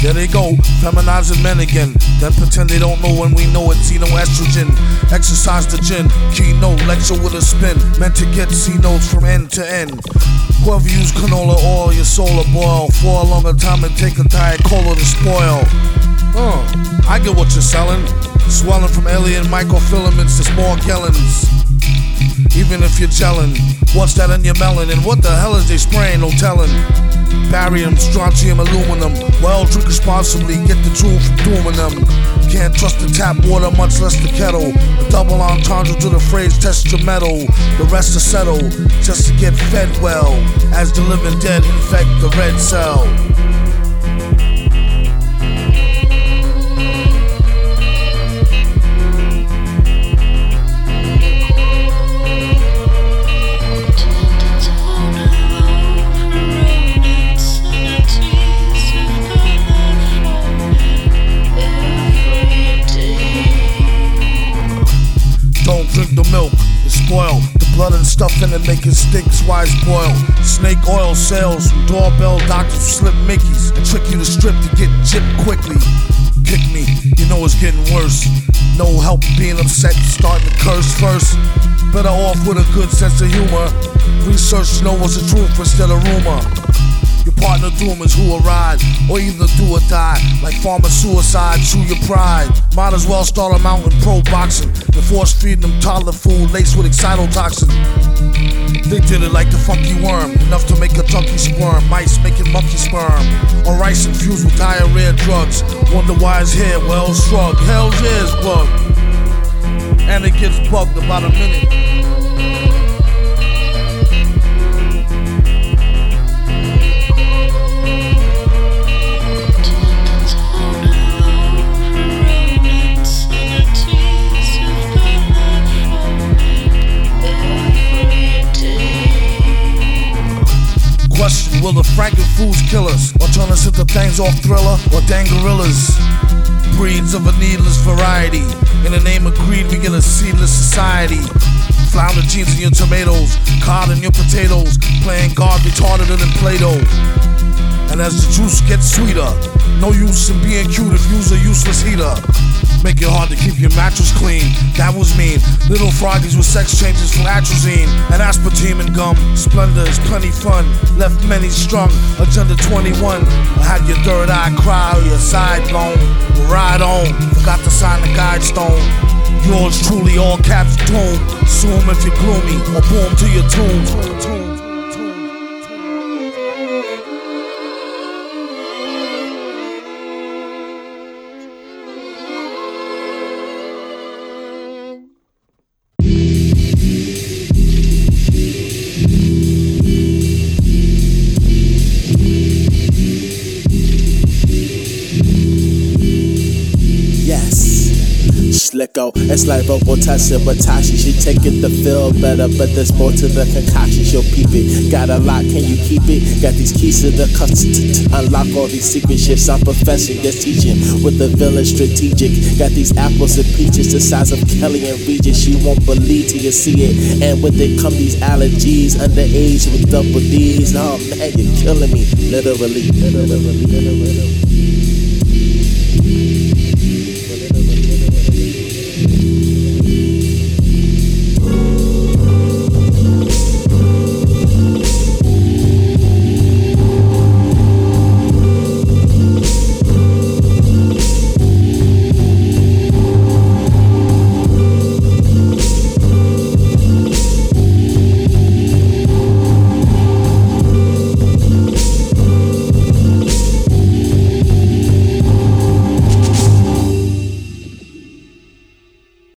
There they go, feminizing men again. Then pretend they don't know when we know it's estrogen. Exercise the gin. Keynote lecture with a spin. Meant to get C notes from end to end. Whoever used canola oil, your will boil. For a longer time and take a diet cola to spoil. Uh, I get what you're selling. Swelling from alien microfilaments to Morgellons. Even if you're gelling, what's that in your melon? And what the hell is they spraying? No telling. Barium, strontium, aluminum. Well, drink responsibly, get the truth from dooming them. Can't trust the tap water, much less the kettle. A double entendre to the phrase, test your metal. The rest is settled, just to get fed well. As the living dead infect the red cell. Stuff make it's why it's boiled. Snake oil sales doorbell doctors slip Mickeys and trick you to strip to get gypped quickly. Kick me, you know it's getting worse. No help being upset, starting to curse first. Better off with a good sense of humor. Research to know what's the truth instead of rumor. Your partner doom is who ride, or either do or die. Like farmer suicide, chew your pride. Might as well start a mountain pro boxing. The force feeding them toddler food laced with excitotoxin. They did it like the funky worm, enough to make a junkie squirm. Mice making monkey sperm, or rice infused with diarrhea drugs. Wonder why it's here? Well, shrug. Hell's it's bugged. And it gets bugged about a minute. Will the Franken foods kill us? Or turn us into things off thriller? Or dang gorillas? Breeds of a needless variety. In the name of greed, we get a seedless society. Flounder genes in your tomatoes, cod in your potatoes, playing God retarded than Play Doh. And as the juice gets sweeter, no use in being cute if you's a useless heater. Make it hard to keep your mattress clean. That was mean. Little froggies with sex changes from atrazine and aspartame and gum. Splendor is plenty fun. Left many strung. Agenda 21. I had your third eye cry or your side blown. Ride on. Forgot to sign the guide stone. Yours truly, all caps doom. Assume if you're gloomy or boom to your tomb. Slicko, it's like Robotasha, but Tashi, she take it to feel better, but there's more to the concoction, she'll peep it. Got a lot, can you keep it? Got these keys to the custody, unlock all these secret shifts. I'm professor, yes, teaching with the villain strategic. Got these apples and peaches the size of Kelly and Regis, She won't believe till you see it. And with it come these allergies, underage with double D's. Oh man, you're killing me, literally, literally, literally.